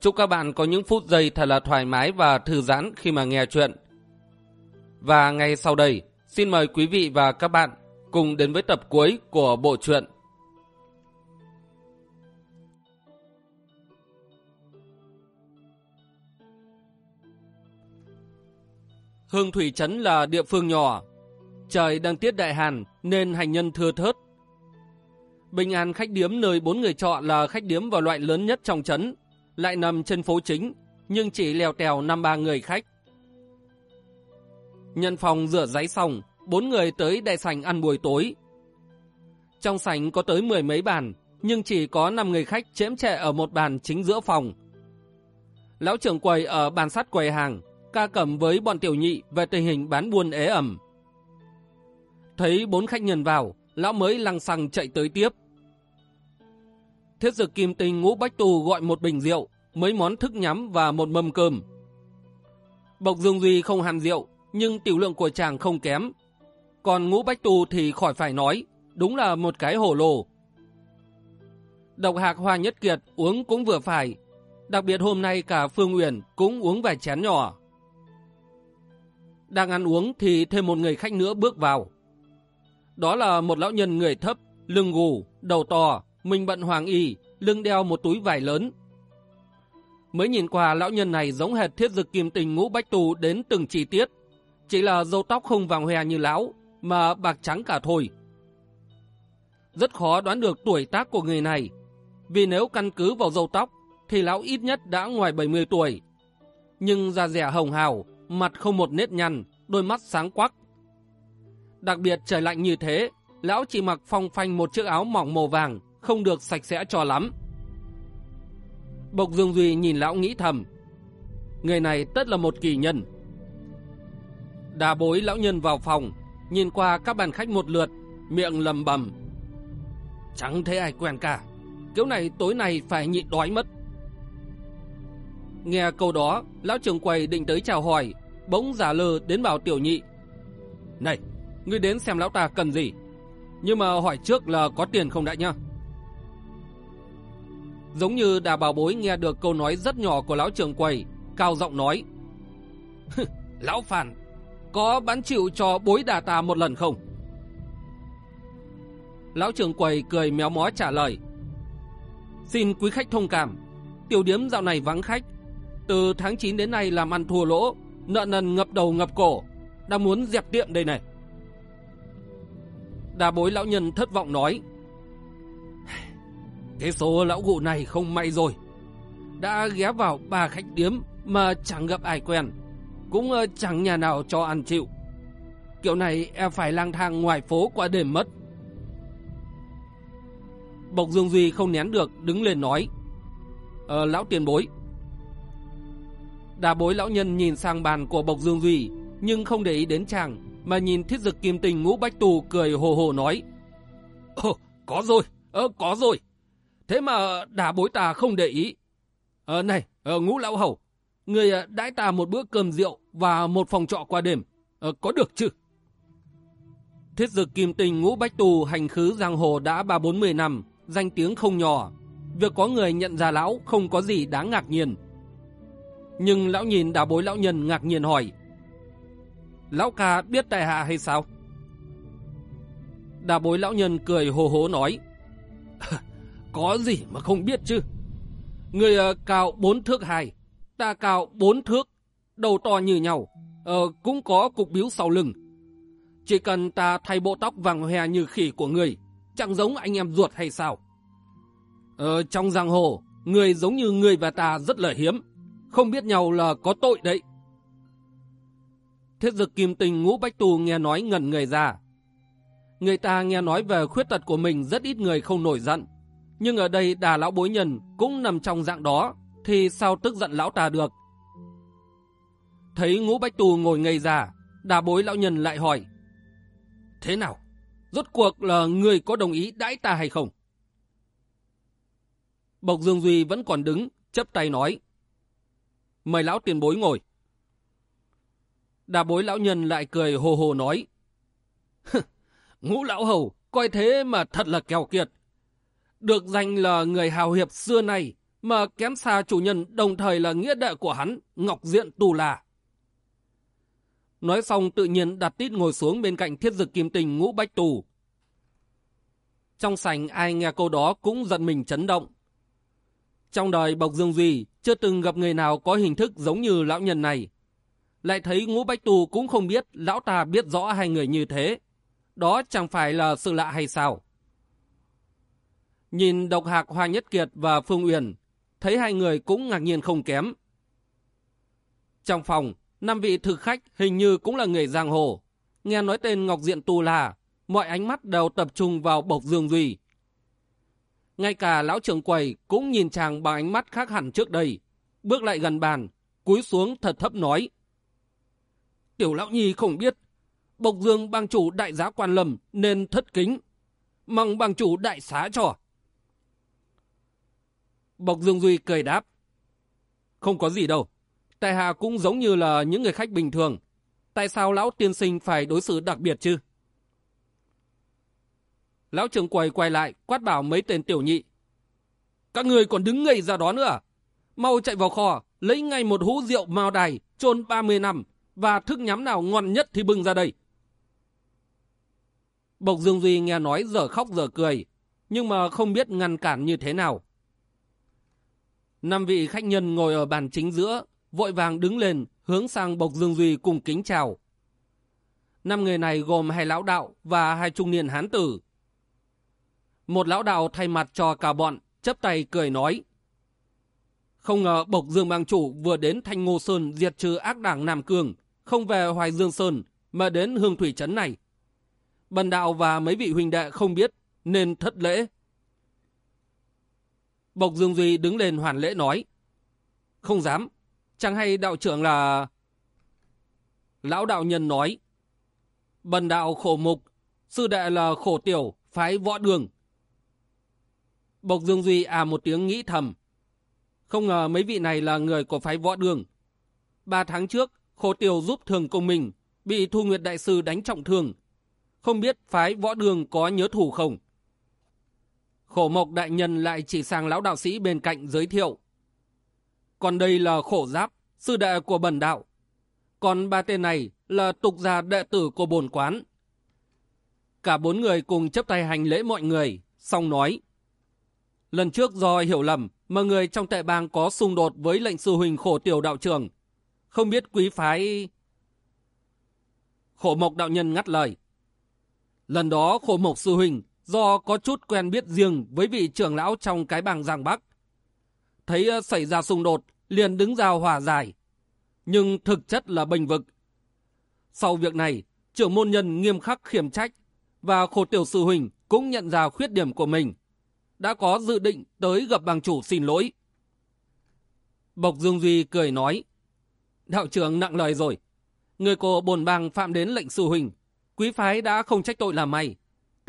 Chúc các bạn có những phút giây thật là thoải mái và thư giãn khi mà nghe chuyện. Và ngay sau đây, xin mời quý vị và các bạn cùng đến với tập cuối của bộ truyện. Hương Thủy Trấn là địa phương nhỏ. Trời đang tiết đại hàn nên hành nhân thưa thớt. Bình an khách điếm nơi bốn người trọ là khách điếm và loại lớn nhất trong trấn lại nằm trên phố chính, nhưng chỉ lèo tèo năm ba người khách. Nhân phòng rửa giấy xong, bốn người tới đại sảnh ăn buổi tối. Trong sảnh có tới mười mấy bàn, nhưng chỉ có năm người khách chễm chệ ở một bàn chính giữa phòng. Lão trưởng quầy ở bàn sắt quầy hàng, ca cầm với bọn tiểu nhị về tình hình bán buôn ế ẩm. Thấy bốn khách nhân vào, lão mới lăng xăng chạy tới tiếp. Thiết dực kim tinh ngũ bách tù gọi một bình rượu, mấy món thức nhắm và một mâm cơm. Bộc Dương Duy không hàn rượu, nhưng tiểu lượng của chàng không kém. Còn ngũ bách tù thì khỏi phải nói, đúng là một cái hổ lồ. Độc hạc hoa nhất kiệt uống cũng vừa phải, đặc biệt hôm nay cả Phương Uyển cũng uống vài chén nhỏ. Đang ăn uống thì thêm một người khách nữa bước vào. Đó là một lão nhân người thấp, lưng gù, đầu to, mình bận hoàng y, lưng đeo một túi vải lớn. Mới nhìn qua lão nhân này giống hệt thiết dực kim tình ngũ bách tù đến từng chi tiết. Chỉ là dâu tóc không vàng hoe như lão, mà bạc trắng cả thôi. Rất khó đoán được tuổi tác của người này, vì nếu căn cứ vào dâu tóc, thì lão ít nhất đã ngoài 70 tuổi. Nhưng da rẻ hồng hào, mặt không một nếp nhăn, đôi mắt sáng quắc. Đặc biệt trời lạnh như thế, lão chỉ mặc phong phanh một chiếc áo mỏng màu vàng, không được sạch sẽ cho lắm. Bộc Dương Duy nhìn lão nghĩ thầm. Người này tất là một kỳ nhân. Đà bối lão nhân vào phòng, nhìn qua các bàn khách một lượt, miệng lầm bầm. Chẳng thấy ai quen cả, kiểu này tối nay phải nhịn đói mất. Nghe câu đó, lão trưởng quầy định tới chào hỏi, bỗng giả lơ đến bảo tiểu nhị. Này, ngươi đến xem lão ta cần gì? Nhưng mà hỏi trước là có tiền không đại nhá. Giống như đà bảo bối nghe được câu nói rất nhỏ của lão trường quầy, cao giọng nói. lão phản, có bán chịu cho bối đà ta một lần không? Lão trường quầy cười méo mó trả lời. Xin quý khách thông cảm, tiểu điếm dạo này vắng khách. Từ tháng 9 đến nay làm ăn thua lỗ, nợ nần ngập đầu ngập cổ, đang muốn dẹp tiệm đây này. Đà bối lão nhân thất vọng nói. Cái số lão cụ này không may rồi. Đã ghé vào ba khách điếm mà chẳng gặp ai quen. Cũng ờ, chẳng nhà nào cho ăn chịu. Kiểu này em phải lang thang ngoài phố qua đêm mất. Bộc Dương Duy không nén được đứng lên nói. Ờ, lão tiền bối. Đà bối lão nhân nhìn sang bàn của Bộc Dương Duy nhưng không để ý đến chàng mà nhìn thiết dực kim tình ngũ bách tù cười hồ hồ nói. Ồ, có rồi, ờ, có rồi. Thế mà đà bối ta không để ý. À, này, à, ngũ lão hầu, người ờ, đãi ta một bữa cơm rượu và một phòng trọ qua đêm. À, có được chứ? Thiết dực kim tình ngũ bách tù hành khứ giang hồ đã ba bốn mươi năm, danh tiếng không nhỏ. Việc có người nhận ra lão không có gì đáng ngạc nhiên. Nhưng lão nhìn đà bối lão nhân ngạc nhiên hỏi. Lão ca biết tại hạ hay sao? Đà bối lão nhân cười hồ hố nói. Có gì mà không biết chứ. Người ờ, uh, cao bốn thước hai, ta cao bốn thước, đầu to như nhau, uh, cũng có cục biếu sau lưng. Chỉ cần ta thay bộ tóc vàng hoe như khỉ của người, chẳng giống anh em ruột hay sao? Ờ, trong giang hồ, người giống như người và ta rất là hiếm, không biết nhau là có tội đấy. Thiết dực kim tình ngũ bách tù nghe nói ngẩn người ra. Người ta nghe nói về khuyết tật của mình rất ít người không nổi giận. Nhưng ở đây đà lão bối nhân cũng nằm trong dạng đó, thì sao tức giận lão ta được. Thấy ngũ bách tù ngồi ngây ra, đà bối lão nhân lại hỏi. Thế nào? Rốt cuộc là người có đồng ý đãi ta hay không? Bộc Dương Duy vẫn còn đứng, chấp tay nói. Mời lão tiền bối ngồi. Đà bối lão nhân lại cười hồ hồ nói. Ngũ lão hầu, coi thế mà thật là kèo kiệt. Được danh là người hào hiệp xưa nay mà kém xa chủ nhân đồng thời là nghĩa đệ của hắn, Ngọc Diện Tù Là. Nói xong tự nhiên đặt tít ngồi xuống bên cạnh thiết dực kim tình ngũ bách tù. Trong sảnh ai nghe câu đó cũng giận mình chấn động. Trong đời Bộc Dương Duy chưa từng gặp người nào có hình thức giống như lão nhân này. Lại thấy ngũ bách tù cũng không biết lão ta biết rõ hai người như thế. Đó chẳng phải là sự lạ hay sao? Nhìn độc hạc Hoa Nhất Kiệt và Phương Uyển, thấy hai người cũng ngạc nhiên không kém. Trong phòng, năm vị thực khách hình như cũng là người giang hồ. Nghe nói tên Ngọc Diện Tu là, mọi ánh mắt đều tập trung vào Bộc Dương Duy. Ngay cả lão trưởng quầy cũng nhìn chàng bằng ánh mắt khác hẳn trước đây. Bước lại gần bàn, cúi xuống thật thấp nói. Tiểu lão nhi không biết, Bộc Dương bang chủ đại giá quan lầm nên thất kính. Mong bang chủ đại xá cho. Bộc Dương Duy cười đáp. Không có gì đâu. Tại hạ cũng giống như là những người khách bình thường. Tại sao lão tiên sinh phải đối xử đặc biệt chứ? Lão trưởng quầy quay lại, quát bảo mấy tên tiểu nhị. Các người còn đứng ngây ra đó nữa à? Mau chạy vào kho, lấy ngay một hũ rượu mao đài, trôn 30 năm, và thức nhắm nào ngon nhất thì bưng ra đây. Bộc Dương Duy nghe nói giờ khóc giờ cười, nhưng mà không biết ngăn cản như thế nào. Năm vị khách nhân ngồi ở bàn chính giữa, vội vàng đứng lên, hướng sang Bộc Dương Duy cùng kính chào. Năm người này gồm hai lão đạo và hai trung niên hán tử. Một lão đạo thay mặt cho cả bọn, chấp tay cười nói. Không ngờ Bộc Dương Bang Chủ vừa đến Thanh Ngô Sơn diệt trừ ác đảng Nam Cương, không về Hoài Dương Sơn, mà đến Hương Thủy Trấn này. Bần đạo và mấy vị huynh đệ không biết, nên thất lễ. Bộc Dương Duy đứng lên hoàn lễ nói. Không dám, chẳng hay đạo trưởng là... Lão đạo nhân nói. Bần đạo khổ mục, sư đệ là khổ tiểu, phái võ đường. Bộc Dương Duy à một tiếng nghĩ thầm. Không ngờ mấy vị này là người của phái võ đường. Ba tháng trước, khổ tiểu giúp thường công mình, bị Thu Nguyệt Đại Sư đánh trọng thương. Không biết phái võ đường có nhớ thủ không? Khổ mộc đại nhân lại chỉ sang lão đạo sĩ bên cạnh giới thiệu. Còn đây là khổ giáp, sư đệ của bần đạo. Còn ba tên này là tục gia đệ tử của bồn quán. Cả bốn người cùng chấp tay hành lễ mọi người, xong nói. Lần trước do hiểu lầm mà người trong tệ bang có xung đột với lệnh sư huynh khổ tiểu đạo trưởng. Không biết quý phái... Khổ mộc đạo nhân ngắt lời. Lần đó khổ mộc sư huynh do có chút quen biết riêng với vị trưởng lão trong cái bang Giang Bắc. Thấy ờ, xảy ra xung đột, liền đứng ra hòa giải. Nhưng thực chất là bình vực. Sau việc này, trưởng môn nhân nghiêm khắc khiểm trách và khổ tiểu sư huynh cũng nhận ra khuyết điểm của mình. Đã có dự định tới gặp bang chủ xin lỗi. Bộc Dương Duy cười nói, Đạo trưởng nặng lời rồi. Người cô bồn bang phạm đến lệnh sư huynh. Quý phái đã không trách tội là mày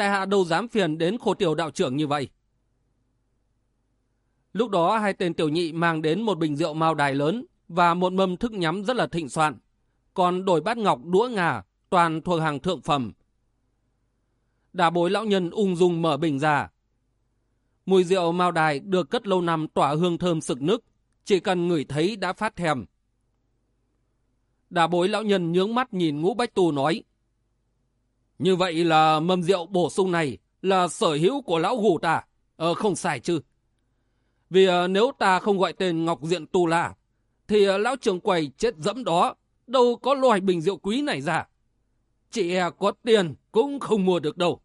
tại hạ đâu dám phiền đến khổ tiểu đạo trưởng như vậy. Lúc đó hai tên tiểu nhị mang đến một bình rượu mao đài lớn và một mâm thức nhắm rất là thịnh soạn. Còn đổi bát ngọc đũa ngà toàn thuộc hàng thượng phẩm. Đà bối lão nhân ung dung mở bình ra. Mùi rượu mao đài được cất lâu năm tỏa hương thơm sực nức, chỉ cần ngửi thấy đã phát thèm. Đà bối lão nhân nhướng mắt nhìn ngũ bách tu nói. Như vậy là mâm rượu bổ sung này là sở hữu của lão gù ta. Ờ, không sai chứ. Vì uh, nếu ta không gọi tên Ngọc Diện Tu La, thì uh, lão trường quầy chết dẫm đó, đâu có loài bình rượu quý này ra. Chị e có tiền cũng không mua được đâu.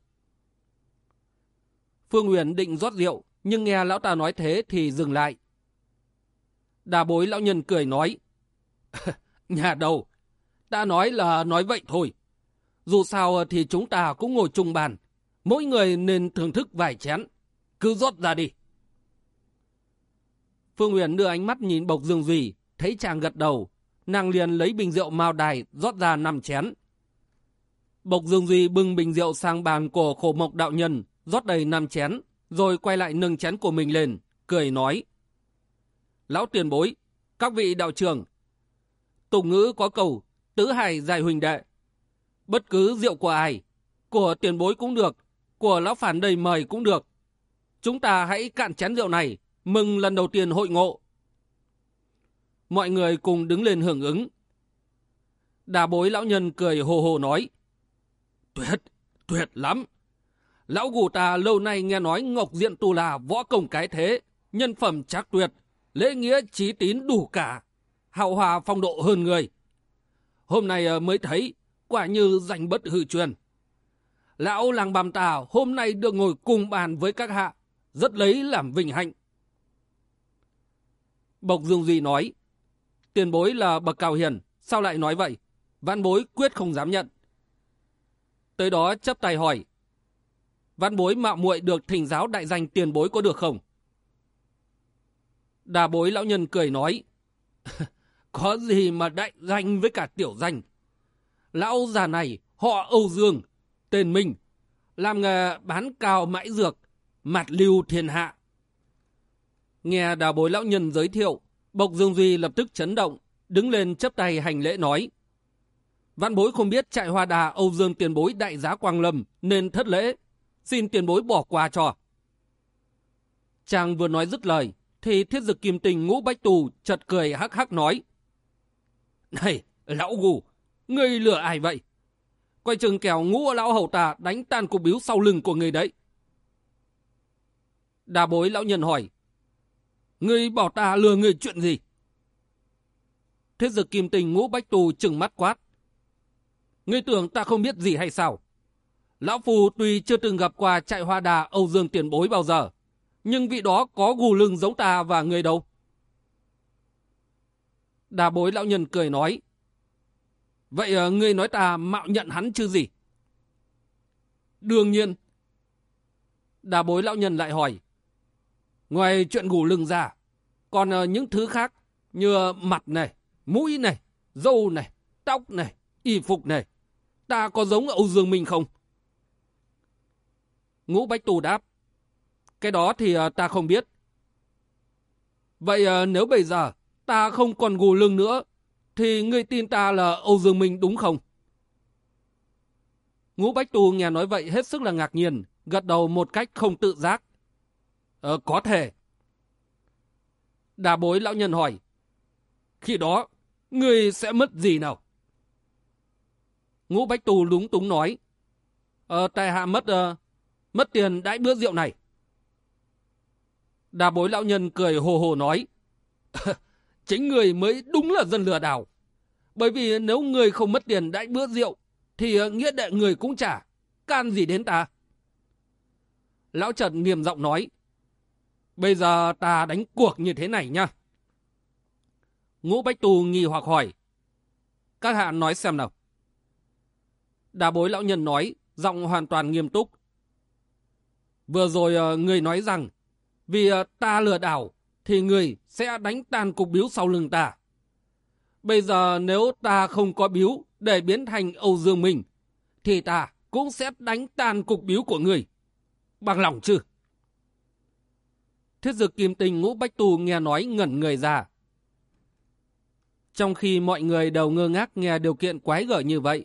Phương Huyền định rót rượu, nhưng nghe lão ta nói thế thì dừng lại. Đà bối lão nhân cười nói, Nhà đầu, ta nói là nói vậy thôi. Dù sao thì chúng ta cũng ngồi chung bàn. Mỗi người nên thưởng thức vài chén. Cứ rót ra đi. Phương Huyền đưa ánh mắt nhìn Bộc Dương Duy, thấy chàng gật đầu, nàng liền lấy bình rượu mao đài rót ra năm chén. Bộc Dương Duy bưng bình rượu sang bàn của khổ mộc đạo nhân, rót đầy năm chén, rồi quay lại nâng chén của mình lên, cười nói. Lão tiền bối, các vị đạo trưởng, tục ngữ có cầu, tứ hài dài huỳnh đệ. Bất cứ rượu của ai, của tiền bối cũng được, của lão phản đầy mời cũng được. Chúng ta hãy cạn chén rượu này, mừng lần đầu tiên hội ngộ. Mọi người cùng đứng lên hưởng ứng. Đà bối lão nhân cười hồ hồ nói. Tuyệt, tuyệt lắm. Lão gù ta lâu nay nghe nói Ngọc Diện Tù là võ công cái thế, nhân phẩm chắc tuyệt, lễ nghĩa trí tín đủ cả, hào hòa phong độ hơn người. Hôm nay ờ, mới thấy, quả như danh bất hư truyền. Lão làng bàm tà hôm nay được ngồi cùng bàn với các hạ, rất lấy làm vinh hạnh. Bộc Dương Duy nói, tiền bối là bậc cao hiền, sao lại nói vậy? Văn bối quyết không dám nhận. Tới đó chấp tay hỏi, văn bối mạo muội được thỉnh giáo đại danh tiền bối có được không? Đà bối lão nhân cười nói, có gì mà đại danh với cả tiểu danh. Lão già này họ Âu Dương, tên Minh, làm nghề bán cao mãi dược, mặt lưu thiên hạ. Nghe đào bối lão nhân giới thiệu, Bộc Dương Duy lập tức chấn động, đứng lên chấp tay hành lễ nói. Văn bối không biết trại hoa đà Âu Dương tiền bối đại giá Quang Lâm nên thất lễ, xin tiền bối bỏ qua cho. Chàng vừa nói dứt lời, thì thiết dực kim tình ngũ bách tù chật cười hắc hắc nói. Này, lão gù, ngươi lừa ai vậy? Quay chừng kẻo ngũ lão hầu tà đánh tan cục biếu sau lưng của người đấy. Đà bối lão nhân hỏi. Ngươi bảo ta lừa người chuyện gì? thế dực kim tình ngũ bách tù chừng mắt quát. Ngươi tưởng ta không biết gì hay sao? Lão Phù tuy chưa từng gặp qua chạy hoa đà Âu Dương tiền bối bao giờ, nhưng vị đó có gù lưng giống ta và người đâu. Đà bối lão nhân cười nói. Vậy ờ, ngươi nói ta mạo nhận hắn chứ gì? Đương nhiên. Đà bối lão nhân lại hỏi. Ngoài chuyện gù lưng ra, còn ờ, những thứ khác như mặt này, mũi này, dâu này, tóc này, y phục này, ta có giống Âu Dương Minh không? Ngũ Bách Tù đáp. Cái đó thì ờ, ta không biết. Vậy nếu bây giờ ta không còn gù lưng nữa, thì ngươi tin ta là Âu Dương Minh đúng không? Ngũ Bách Tu nghe nói vậy hết sức là ngạc nhiên, gật đầu một cách không tự giác. Ờ, có thể. Đà bối lão nhân hỏi. Khi đó, ngươi sẽ mất gì nào? Ngũ Bách Tu lúng túng nói. Ờ, tài hạ mất, uh, mất tiền đãi bữa rượu này. Đà bối lão nhân cười hồ hồ nói. Chính người mới đúng là dân lừa đảo. Bởi vì nếu người không mất tiền đãi bữa rượu, thì ờ, nghĩa đệ người cũng trả. Can gì đến ta? Lão Trần nghiêm giọng nói. Bây giờ ta đánh cuộc như thế này nha. Ngũ Bách Tù nghi hoặc hỏi. Các hạ nói xem nào. Đà bối lão nhân nói, giọng hoàn toàn nghiêm túc. Vừa rồi ờ, người nói rằng, vì ờ, ta lừa đảo, thì người sẽ đánh tan cục biếu sau lưng ta. Bây giờ nếu ta không có biếu để biến thành Âu Dương Minh, thì ta cũng sẽ đánh tan cục biếu của người. Bằng lòng chứ? Thiết dực kim tình ngũ bách tù nghe nói ngẩn người ra. Trong khi mọi người đều ngơ ngác nghe điều kiện quái gở như vậy,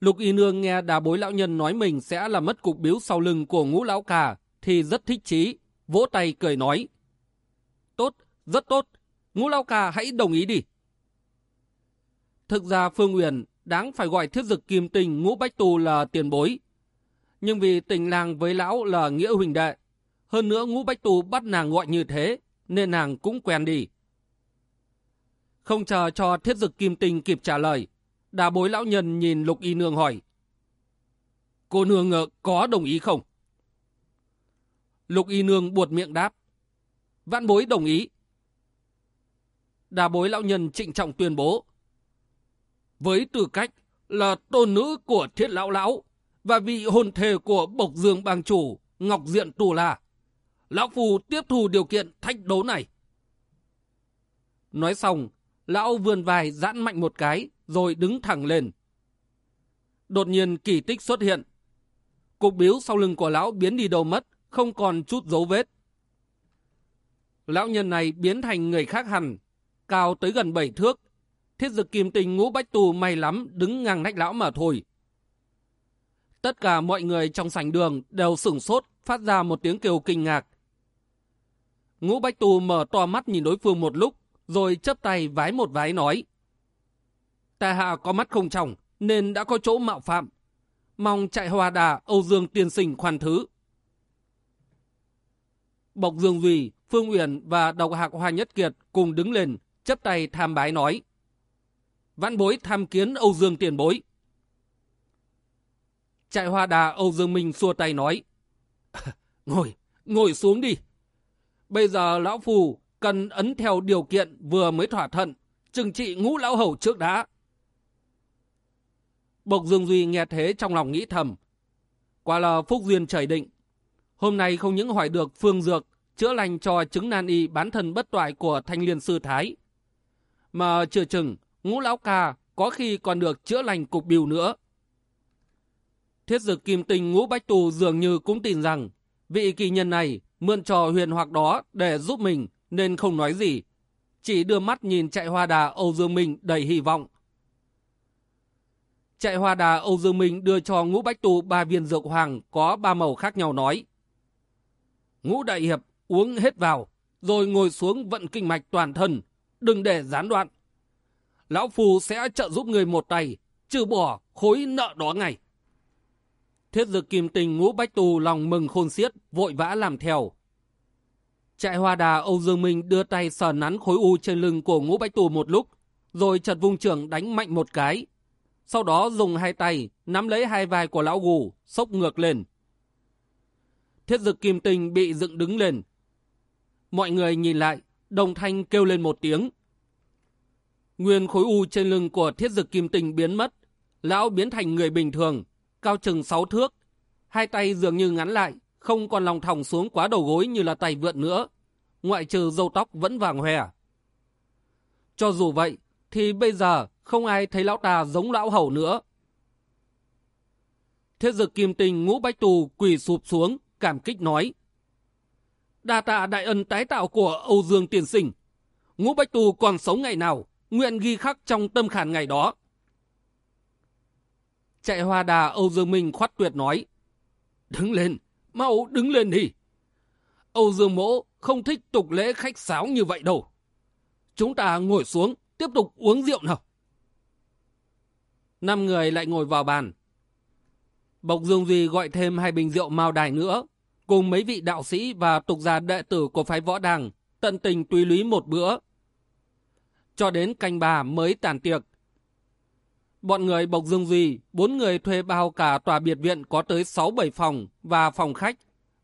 Lục Y Nương nghe đà bối lão nhân nói mình sẽ là mất cục biếu sau lưng của ngũ lão cà thì rất thích chí, vỗ tay cười nói. Rất tốt, ngũ lao cà hãy đồng ý đi. Thực ra Phương Uyển đáng phải gọi thiết dực kim tình ngũ bách tù là tiền bối. Nhưng vì tình làng với lão là nghĩa huỳnh đệ, hơn nữa ngũ bách tù bắt nàng gọi như thế, nên nàng cũng quen đi. Không chờ cho thiết dực kim tinh kịp trả lời, đà bối lão nhân nhìn lục y nương hỏi. Cô nương ờ, có đồng ý không? Lục y nương buột miệng đáp. Vạn bối đồng ý. Đà bối lão nhân trịnh trọng tuyên bố. Với tư cách là tôn nữ của thiết lão lão và vị hôn thề của bộc dương bang chủ Ngọc Diện Tù La, Lão phù tiếp thu điều kiện thách đấu này. Nói xong, lão vươn vai giãn mạnh một cái, rồi đứng thẳng lên. Đột nhiên kỳ tích xuất hiện. Cục biếu sau lưng của lão biến đi đâu mất, không còn chút dấu vết. Lão nhân này biến thành người khác hẳn, cao tới gần 7 thước. Thiết dực kim tình ngũ bách tù may lắm đứng ngang nách lão mà thôi. Tất cả mọi người trong sảnh đường đều sửng sốt phát ra một tiếng kêu kinh ngạc. Ngũ bách tù mở to mắt nhìn đối phương một lúc, rồi chấp tay vái một vái nói. Ta hạ có mắt không trọng, nên đã có chỗ mạo phạm. Mong chạy hòa đà Âu Dương tiên sinh khoan thứ. Bộc Dương Duy, Phương Uyển và độc hạc Hoa Nhất Kiệt cùng đứng lên, chấp tay tham bái nói. Vãn bối tham kiến Âu Dương tiền bối. Chạy hoa đà Âu Dương Minh xua tay nói. ngồi, ngồi xuống đi. Bây giờ lão phù cần ấn theo điều kiện vừa mới thỏa thuận, trừng trị ngũ lão hầu trước đã. Bộc Dương Duy nghe thế trong lòng nghĩ thầm. Quả là phúc duyên trời định. Hôm nay không những hỏi được phương dược chữa lành cho chứng nan y bán thân bất toại của thanh liên sư Thái. Mà chưa chừng, ngũ lão ca có khi còn được chữa lành cục biểu nữa. Thiết dực kim tinh ngũ bách tù dường như cũng tin rằng vị kỳ nhân này mượn trò huyền hoặc đó để giúp mình nên không nói gì. Chỉ đưa mắt nhìn chạy hoa đà Âu Dương Minh đầy hy vọng. Chạy hoa đà Âu Dương Minh đưa cho ngũ bách tù ba viên dược hoàng có ba màu khác nhau nói. Ngũ đại hiệp uống hết vào, rồi ngồi xuống vận kinh mạch toàn thân, đừng để gián đoạn. Lão Phù sẽ trợ giúp người một tay, trừ bỏ khối nợ đó ngay. Thiết dực kim tình ngũ bách tù lòng mừng khôn xiết, vội vã làm theo. Trại hoa đà Âu Dương Minh đưa tay sờ nắn khối u trên lưng của ngũ bách tù một lúc, rồi chật vùng trưởng đánh mạnh một cái. Sau đó dùng hai tay nắm lấy hai vai của lão gù, sốc ngược lên. Thiết dực kim tinh bị dựng đứng lên. Mọi người nhìn lại, đồng thanh kêu lên một tiếng. Nguyên khối u trên lưng của thiết dực kim tinh biến mất. Lão biến thành người bình thường, cao chừng 6 thước. Hai tay dường như ngắn lại, không còn lòng thòng xuống quá đầu gối như là tay vượn nữa. Ngoại trừ dâu tóc vẫn vàng hòe. Cho dù vậy, thì bây giờ không ai thấy lão ta giống lão hầu nữa. Thiết dực kim tinh ngũ bách tù quỳ sụp xuống, cảm kích nói. Đa tạ đại ân tái tạo của Âu Dương Tiền Sinh. Ngũ bách tù còn sống ngày nào, nguyện ghi khắc trong tâm khảm ngày đó. Chạy hoa đà Âu Dương Minh khoát tuyệt nói. Đứng lên, mau đứng lên đi. Âu Dương Mỗ không thích tục lễ khách sáo như vậy đâu. Chúng ta ngồi xuống, tiếp tục uống rượu nào. Năm người lại ngồi vào bàn. Bộc Dương Duy gọi thêm hai bình rượu mao đài nữa, cùng mấy vị đạo sĩ và tục gia đệ tử của phái võ đàng, tận tình tùy lý một bữa. Cho đến canh bà mới tàn tiệc. Bọn người Bộc Dương Duy, bốn người thuê bao cả tòa biệt viện có tới 6-7 phòng và phòng khách,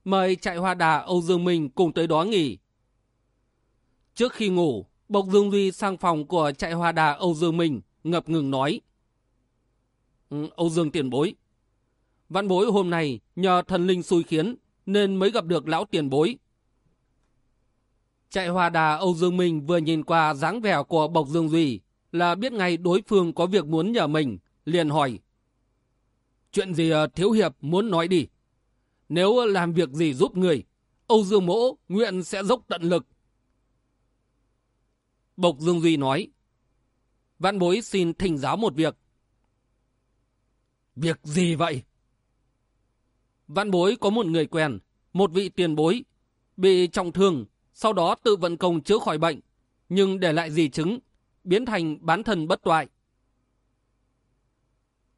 mời chạy hoa đà Âu Dương Minh cùng tới đó nghỉ. Trước khi ngủ, Bộc Dương Duy sang phòng của chạy hoa đà Âu Dương Minh, ngập ngừng nói. Ừ, Âu Dương tiền bối. Văn bối hôm nay nhờ thần linh xui khiến nên mới gặp được lão tiền bối. Chạy hòa đà Âu Dương Minh vừa nhìn qua dáng vẻ của Bộc Dương Duy là biết ngay đối phương có việc muốn nhờ mình, liền hỏi. Chuyện gì ờ, thiếu hiệp muốn nói đi? Nếu làm việc gì giúp người, Âu Dương Mỗ nguyện sẽ dốc tận lực. Bộc Dương Duy nói. Văn bối xin thỉnh giáo một việc. Việc gì vậy? Văn bối có một người quen, một vị tiền bối, bị trọng thương, sau đó tự vận công chữa khỏi bệnh, nhưng để lại gì chứng, biến thành bán thần bất toại.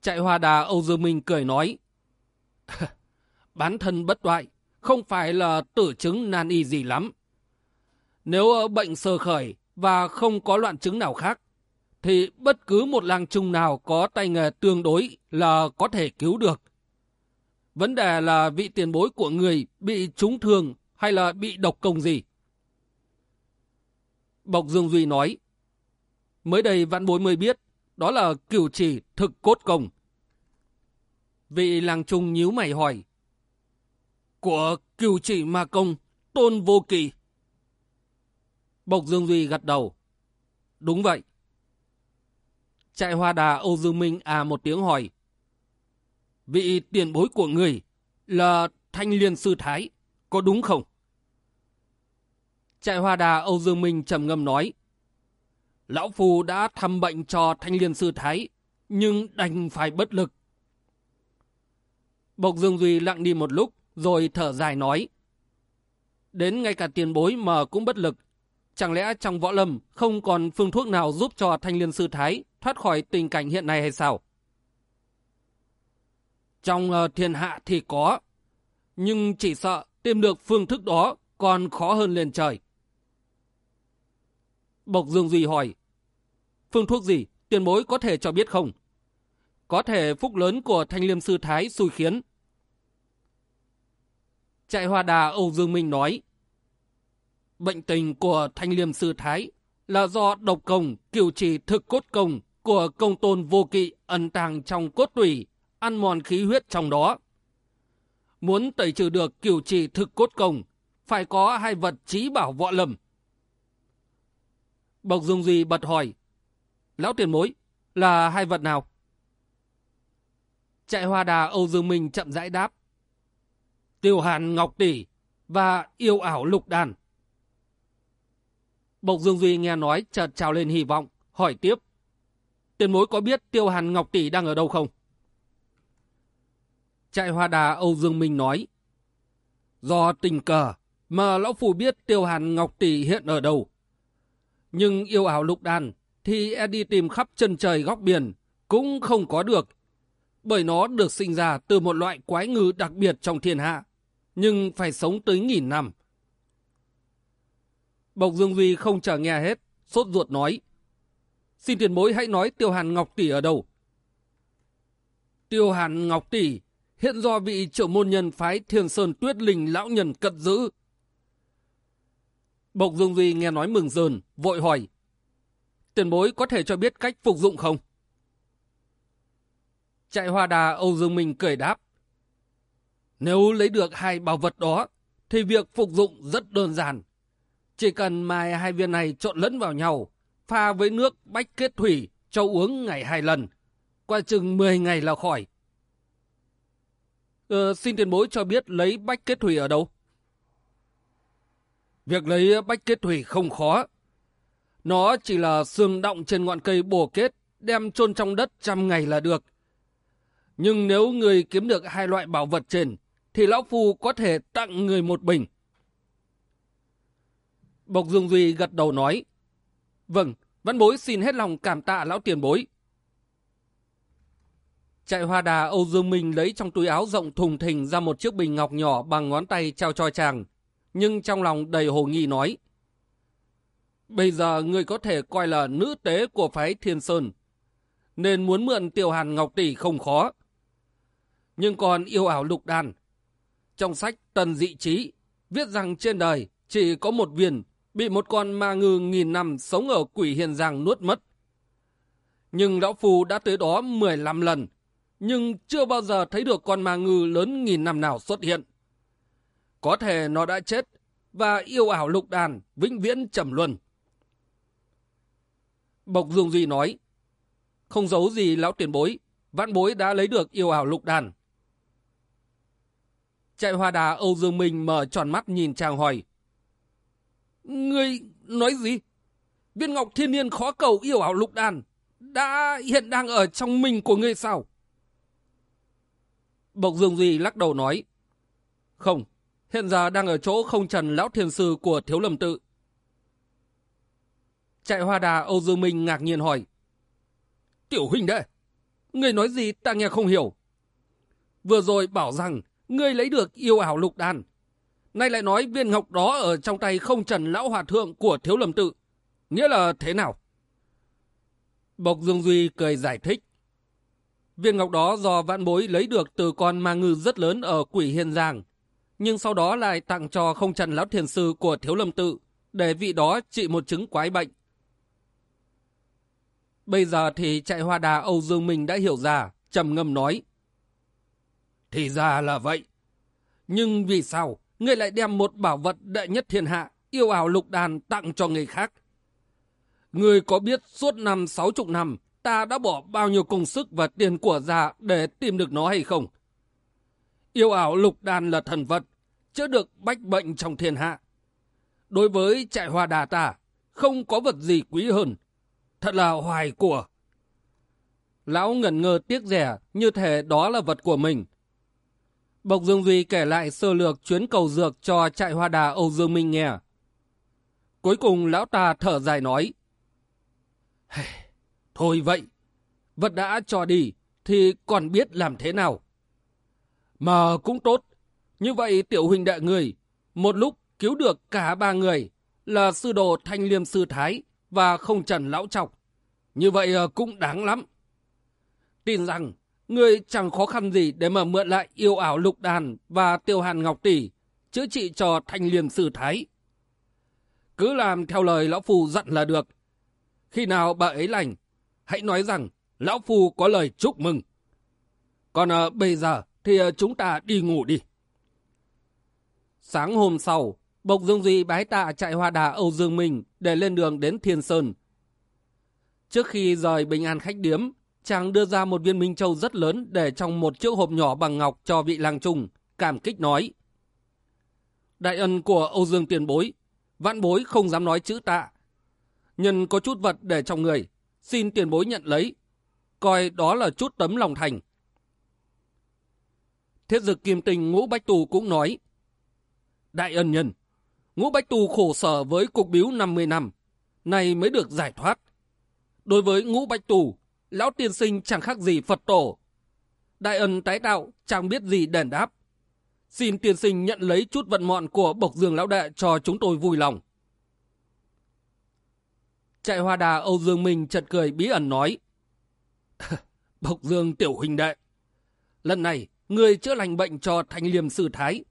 Chạy hoa đà Âu Dương Minh cười nói, bán thân bất toại, không phải là tử chứng nan y gì lắm. Nếu bệnh sơ khởi và không có loạn chứng nào khác, thì bất cứ một làng trung nào có tay nghề tương đối là có thể cứu được. Vấn đề là vị tiền bối của người bị trúng thương hay là bị độc công gì? Bộc Dương Duy nói, mới đây vạn bối mới biết, đó là cửu chỉ thực cốt công. Vị làng trung nhíu mày hỏi, của cửu chỉ ma công, tôn vô kỳ. Bộc Dương Duy gật đầu. đúng vậy. Trại hoa đà Âu Dương Minh à một tiếng hỏi. Vị tiền bối của người là Thanh Liên Sư Thái, có đúng không? Trại hoa đà Âu Dương Minh trầm ngâm nói. Lão Phu đã thăm bệnh cho Thanh Liên Sư Thái, nhưng đành phải bất lực. Bộc Dương Duy lặng đi một lúc, rồi thở dài nói. Đến ngay cả tiền bối mà cũng bất lực. Chẳng lẽ trong võ lâm không còn phương thuốc nào giúp cho Thanh Liên Sư Thái thoát khỏi tình cảnh hiện nay hay sao? Trong ờ, thiên hạ thì có, nhưng chỉ sợ tìm được phương thức đó còn khó hơn lên trời. Bộc Dương Duy hỏi, phương thuốc gì, tiền bối có thể cho biết không? Có thể phúc lớn của Thanh Liêm Sư Thái xui khiến. Chạy Hoa Đà Âu Dương Minh nói, bệnh tình của Thanh Liêm Sư Thái là do độc công kiều trì thực cốt công của công tôn vô kỵ ẩn tàng trong cốt tủy, ăn mòn khí huyết trong đó. Muốn tẩy trừ được kiều trì thực cốt công, phải có hai vật trí bảo võ lầm Bộc Dung Duy bật hỏi, Lão tiền mối, là hai vật nào? Chạy hoa đà Âu Dương Minh chậm rãi đáp. Tiêu hàn ngọc tỷ và yêu ảo lục đàn. Bộc Dương Duy nghe nói chợt trào lên hy vọng, hỏi tiếp. Tiền mối có biết tiêu hàn ngọc tỷ đang ở đâu không? Chạy hoa đà Âu Dương Minh nói. Do tình cờ mà lão phù biết tiêu hàn ngọc tỷ hiện ở đâu. Nhưng yêu ảo lục đàn thì e đi tìm khắp chân trời góc biển cũng không có được. Bởi nó được sinh ra từ một loại quái ngư đặc biệt trong thiên hạ, nhưng phải sống tới nghìn năm. Bộc Dương Duy không chờ nghe hết, sốt ruột nói. Xin tiền bối hãy nói Tiêu Hàn Ngọc Tỷ ở đâu. Tiêu Hàn Ngọc Tỷ hiện do vị trưởng môn nhân phái Thiên Sơn Tuyết Linh lão nhân cật giữ. Bộc Dương Duy nghe nói mừng rơn, vội hỏi. Tiền bối có thể cho biết cách phục dụng không? Chạy hoa đà Âu Dương Minh cười đáp. Nếu lấy được hai bảo vật đó, thì việc phục dụng rất đơn giản. Chỉ cần mài hai viên này trộn lẫn vào nhau, pha với nước bách kết thủy cho uống ngày hai lần. Qua chừng 10 ngày là khỏi. Ờ, xin tiền bối cho biết lấy bách kết thủy ở đâu? Việc lấy bách kết thủy không khó. Nó chỉ là xương động trên ngọn cây bổ kết, đem chôn trong đất trăm ngày là được. Nhưng nếu người kiếm được hai loại bảo vật trên, thì Lão Phu có thể tặng người một bình. Bộc Dương Duy gật đầu nói, Vâng, văn bối xin hết lòng cảm tạ lão tiền bối. Chạy hoa đà Âu Dương Minh lấy trong túi áo rộng thùng thình ra một chiếc bình ngọc nhỏ bằng ngón tay trao cho chàng, nhưng trong lòng đầy hồ nghi nói. Bây giờ người có thể coi là nữ tế của phái Thiên Sơn, nên muốn mượn tiểu hàn ngọc tỷ không khó. Nhưng còn yêu ảo lục đàn. Trong sách Tần Dị Trí viết rằng trên đời chỉ có một viên bị một con ma ngư nghìn năm sống ở quỷ hiền giang nuốt mất. Nhưng lão phù đã tới đó 15 lần, nhưng chưa bao giờ thấy được con ma ngư lớn nghìn năm nào xuất hiện. Có thể nó đã chết và yêu ảo lục đàn vĩnh viễn trầm luân. Bộc Dương Duy nói, không giấu gì lão tiền bối, vạn bối đã lấy được yêu ảo lục đàn. Chạy hoa đà Âu Dương Minh mở tròn mắt nhìn chàng hỏi, Ngươi nói gì? Viên ngọc thiên niên khó cầu yêu ảo lục đàn, đã hiện đang ở trong mình của ngươi sao? Bộc Dương Duy lắc đầu nói, Không, hiện giờ đang ở chỗ không trần lão thiền sư của thiếu lầm tự. Chạy hoa đà Âu Dương Minh ngạc nhiên hỏi, Tiểu huynh đệ, ngươi nói gì ta nghe không hiểu. Vừa rồi bảo rằng ngươi lấy được yêu ảo lục đàn, nay lại nói viên ngọc đó ở trong tay không trần lão hòa thượng của thiếu lầm tự. Nghĩa là thế nào? Bộc Dương Duy cười giải thích. Viên ngọc đó do vạn bối lấy được từ con ma ngư rất lớn ở quỷ hiên giang, nhưng sau đó lại tặng cho không trần lão thiền sư của thiếu lâm tự, để vị đó trị một chứng quái bệnh. Bây giờ thì chạy hoa đà Âu Dương Minh đã hiểu ra, trầm ngâm nói. Thì ra là vậy. Nhưng vì sao ngươi lại đem một bảo vật đệ nhất thiên hạ, yêu ảo lục đàn tặng cho người khác? Người có biết suốt năm sáu chục năm ta đã bỏ bao nhiêu công sức và tiền của ra để tìm được nó hay không? Yêu ảo lục đàn là thần vật, chữa được bách bệnh trong thiên hạ. Đối với trại hoa đà ta, không có vật gì quý hơn. Thật là hoài của. Lão ngẩn ngơ tiếc rẻ như thể đó là vật của mình. Bộc Dương Duy kể lại sơ lược chuyến cầu dược cho trại hoa đà Âu Dương Minh nghe. Cuối cùng lão ta thở dài nói. Thôi vậy, vật đã cho đi thì còn biết làm thế nào. Mà cũng tốt, như vậy tiểu huynh đệ người, một lúc cứu được cả ba người là sư đồ thanh liêm sư thái và không trần lão trọc. Như vậy ờ, cũng đáng lắm. Tin rằng người chẳng khó khăn gì để mà mượn lại yêu ảo lục đàn và tiêu hàn ngọc tỷ chữa trị cho thanh liêm sư thái. Cứ làm theo lời lão phù dặn là được. Khi nào bà ấy lành, hãy nói rằng lão phù có lời chúc mừng. Còn à, bây giờ thì ờ, chúng ta đi ngủ đi. Sáng hôm sau, Bộc Dương Duy bái tạ chạy hoa đà Âu Dương Minh để lên đường đến Thiên Sơn. Trước khi rời Bình An khách điếm, chàng đưa ra một viên minh châu rất lớn để trong một chiếc hộp nhỏ bằng ngọc cho vị lang trung, cảm kích nói. Đại ân của Âu Dương tiền bối, vạn bối không dám nói chữ tạ. Nhân có chút vật để trong người, xin tiền bối nhận lấy, coi đó là chút tấm lòng thành. Thiết dực kim tình ngũ bách tù cũng nói, Đại ân nhân, ngũ bách tù khổ sở với cục biếu 50 năm, nay mới được giải thoát. Đối với ngũ bách tù, lão tiên sinh chẳng khác gì Phật tổ. Đại ân tái tạo chẳng biết gì đền đáp. Xin tiên sinh nhận lấy chút vận mọn của bộc dương lão đệ cho chúng tôi vui lòng. Chạy hoa đà Âu Dương Minh chợt cười bí ẩn nói. bộc dương tiểu huynh đệ. Lần này, người chữa lành bệnh cho thanh liêm sư thái.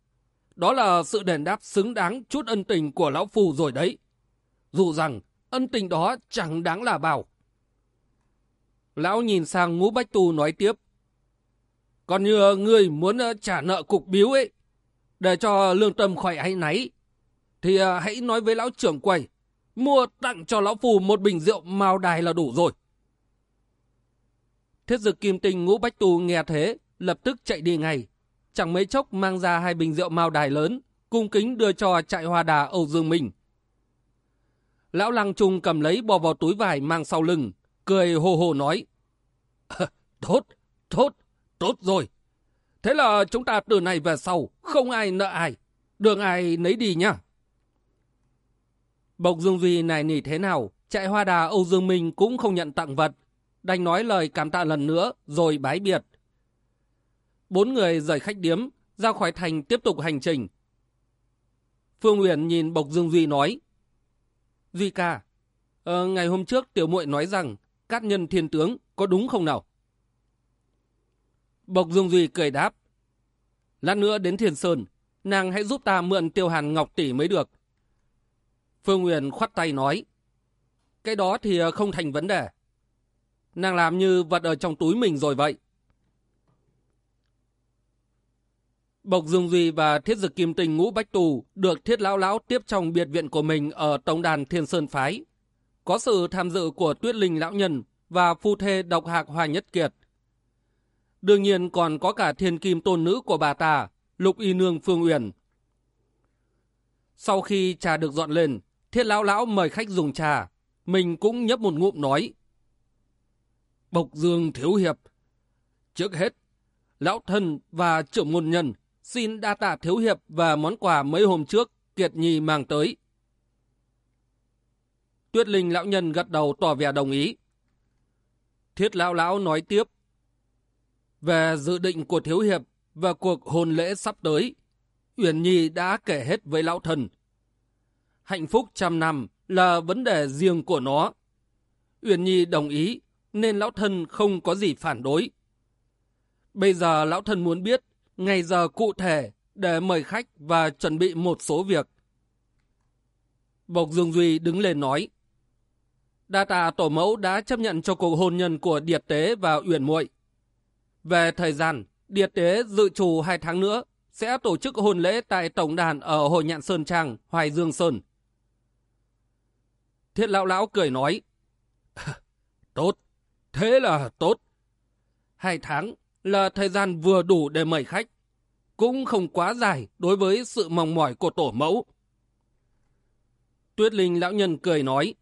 Đó là sự đền đáp xứng đáng chút ân tình của lão phù rồi đấy. Dù rằng ân tình đó chẳng đáng là bảo. Lão nhìn sang ngũ bách tu nói tiếp. Còn như người muốn ờ, trả nợ cục biếu ấy, để cho lương tâm khỏi hay náy, thì ờ, hãy nói với lão trưởng quầy, mua tặng cho lão phù một bình rượu mao đài là đủ rồi. Thiết dực kim tinh ngũ bách tu nghe thế, lập tức chạy đi ngay. Chẳng mấy chốc mang ra hai bình rượu mao đài lớn, cung kính đưa cho chạy hoa đà Âu Dương Minh. Lão lăng trung cầm lấy bò vào túi vải mang sau lưng, cười hồ hồ nói. tốt, tốt, tốt rồi. Thế là chúng ta từ này về sau, không ai nợ ai. Đường ai nấy đi nhá. Bộc Dương Duy này nỉ thế nào, chạy hoa đà Âu Dương Minh cũng không nhận tặng vật. Đành nói lời cảm tạ lần nữa, rồi bái biệt. Bốn người rời khách điếm, ra khỏi thành tiếp tục hành trình. Phương Uyển nhìn Bộc Dương Duy nói. Duy ca, ờ, ngày hôm trước tiểu muội nói rằng cát nhân thiên tướng có đúng không nào? Bộc Dương Duy cười đáp. Lát nữa đến Thiên Sơn, nàng hãy giúp ta mượn tiêu hàn ngọc tỷ mới được. Phương uyển khoát tay nói. Cái đó thì không thành vấn đề. Nàng làm như vật ở trong túi mình rồi vậy. Bộc Dương Duy và Thiết Dực Kim Tinh Ngũ Bách Tù được Thiết Lão Lão tiếp trong biệt viện của mình ở Tổng đàn Thiên Sơn Phái. Có sự tham dự của Tuyết Linh Lão Nhân và phu thê độc hạc Hoa Nhất Kiệt. Đương nhiên còn có cả thiên kim tôn nữ của bà ta, Lục Y Nương Phương Uyển. Sau khi trà được dọn lên, Thiết Lão Lão mời khách dùng trà. Mình cũng nhấp một ngụm nói. Bộc Dương Thiếu Hiệp. Trước hết, Lão Thân và trưởng môn nhân xin đa tạ Thiếu Hiệp và món quà mấy hôm trước Kiệt Nhi mang tới. Tuyết Linh Lão Nhân gật đầu tỏ vẻ đồng ý. Thiết Lão Lão nói tiếp. Về dự định của Thiếu Hiệp và cuộc hôn lễ sắp tới, Uyển Nhi đã kể hết với Lão Thần. Hạnh phúc trăm năm là vấn đề riêng của nó. Uyển Nhi đồng ý nên Lão Thân không có gì phản đối. Bây giờ Lão Thân muốn biết ngày giờ cụ thể để mời khách và chuẩn bị một số việc. Bộc Dương Duy đứng lên nói. Đa tạ tổ mẫu đã chấp nhận cho cuộc hôn nhân của Điệt Tế và Uyển Muội. Về thời gian, Điệt Tế dự trù hai tháng nữa sẽ tổ chức hôn lễ tại Tổng đàn ở Hội Nhạn Sơn Trang, Hoài Dương Sơn. Thiết lão lão cười nói. tốt, thế là tốt. Hai tháng là thời gian vừa đủ để mời khách. Cũng không quá dài đối với sự mong mỏi của tổ mẫu. Tuyết Linh lão nhân cười nói.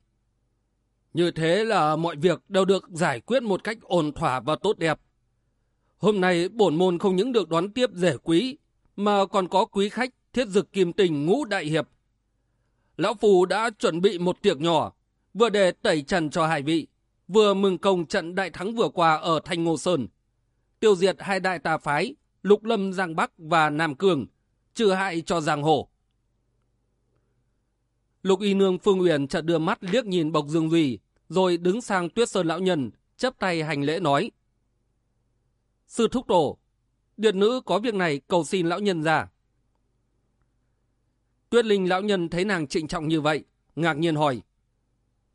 Như thế là mọi việc đều được giải quyết một cách ổn thỏa và tốt đẹp. Hôm nay bổn môn không những được đón tiếp rể quý, mà còn có quý khách thiết dực kim tình ngũ đại hiệp. Lão Phù đã chuẩn bị một tiệc nhỏ, vừa để tẩy trần cho hai vị, vừa mừng công trận đại thắng vừa qua ở Thanh Ngô Sơn, tiêu diệt hai đại tà phái, Lục Lâm Giang Bắc và Nam Cường, trừ hại cho Giang Hồ. Lục Y Nương Phương Uyển chợt đưa mắt liếc nhìn Bộc Dương Duy, rồi đứng sang Tuyết Sơn lão nhân, chấp tay hành lễ nói: "Sư thúc tổ, Điệt nữ có việc này cầu xin lão nhân ra." Tuyết Linh lão nhân thấy nàng trịnh trọng như vậy, ngạc nhiên hỏi: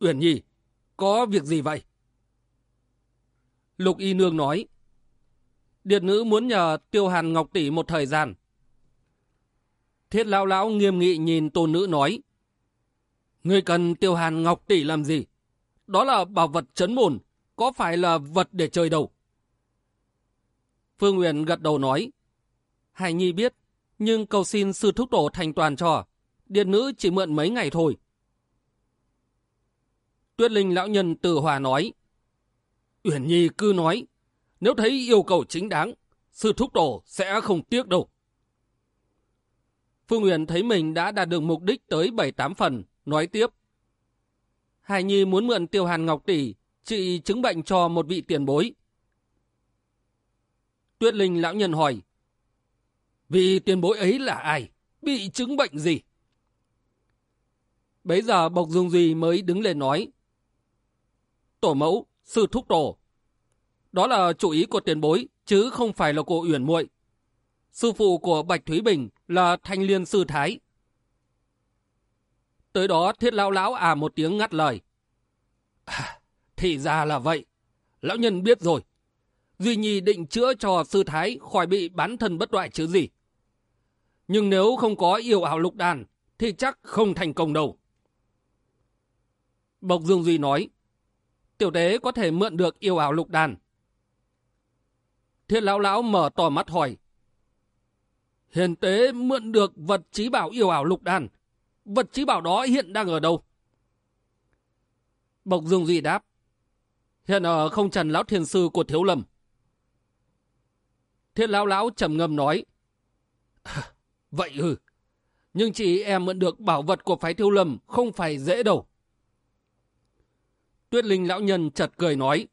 "Uyển Nhi, có việc gì vậy?" Lục Y Nương nói: Điệt nữ muốn nhờ tiêu hàn ngọc tỷ một thời gian. Thiết lão lão nghiêm nghị nhìn tôn nữ nói. Ngươi cần tiêu hàn ngọc tỷ làm gì? Đó là bảo vật chấn mồn, có phải là vật để chơi đâu? Phương Nguyên gật đầu nói. Hải Nhi biết, nhưng cầu xin sư thúc tổ thành toàn cho. Điệt nữ chỉ mượn mấy ngày thôi. Tuyết Linh lão nhân từ hòa nói. Uyển Nhi cứ nói, nếu thấy yêu cầu chính đáng, sư thúc tổ sẽ không tiếc đâu. Phương Huyền thấy mình đã đạt được mục đích tới 7-8 phần, nói tiếp. Hải Nhi muốn mượn tiêu hàn ngọc tỷ, trị chứng bệnh cho một vị tiền bối. Tuyết Linh lão nhân hỏi. Vị tiền bối ấy là ai? Bị chứng bệnh gì? Bấy giờ Bộc Dương Duy mới đứng lên nói. Tổ mẫu, sư thúc tổ, đó là chủ ý của tiền bối, chứ không phải là của Uyển muội. Sư phụ của Bạch Thúy Bình là Thanh Liên Sư Thái. Tới đó thiết lão lão à một tiếng ngắt lời. À, thì ra là vậy. Lão nhân biết rồi. Duy Nhi định chữa cho Sư Thái khỏi bị bán thân bất đoại chứ gì. Nhưng nếu không có yêu ảo lục đàn, thì chắc không thành công đâu. Bộc Dương Duy nói, tiểu tế có thể mượn được yêu ảo lục đàn, Thiết lão lão mở to mắt hỏi. Hiền tế mượn được vật trí bảo yêu ảo lục đàn. Vật trí bảo đó hiện đang ở đâu? Bộc Dương Duy đáp. Hiện ở không trần lão thiền sư của Thiếu Lâm. Thiết lão lão trầm ngâm nói. vậy ư. Nhưng chị em mượn được bảo vật của phái Thiếu Lâm không phải dễ đâu. Tuyết Linh lão nhân chật cười nói.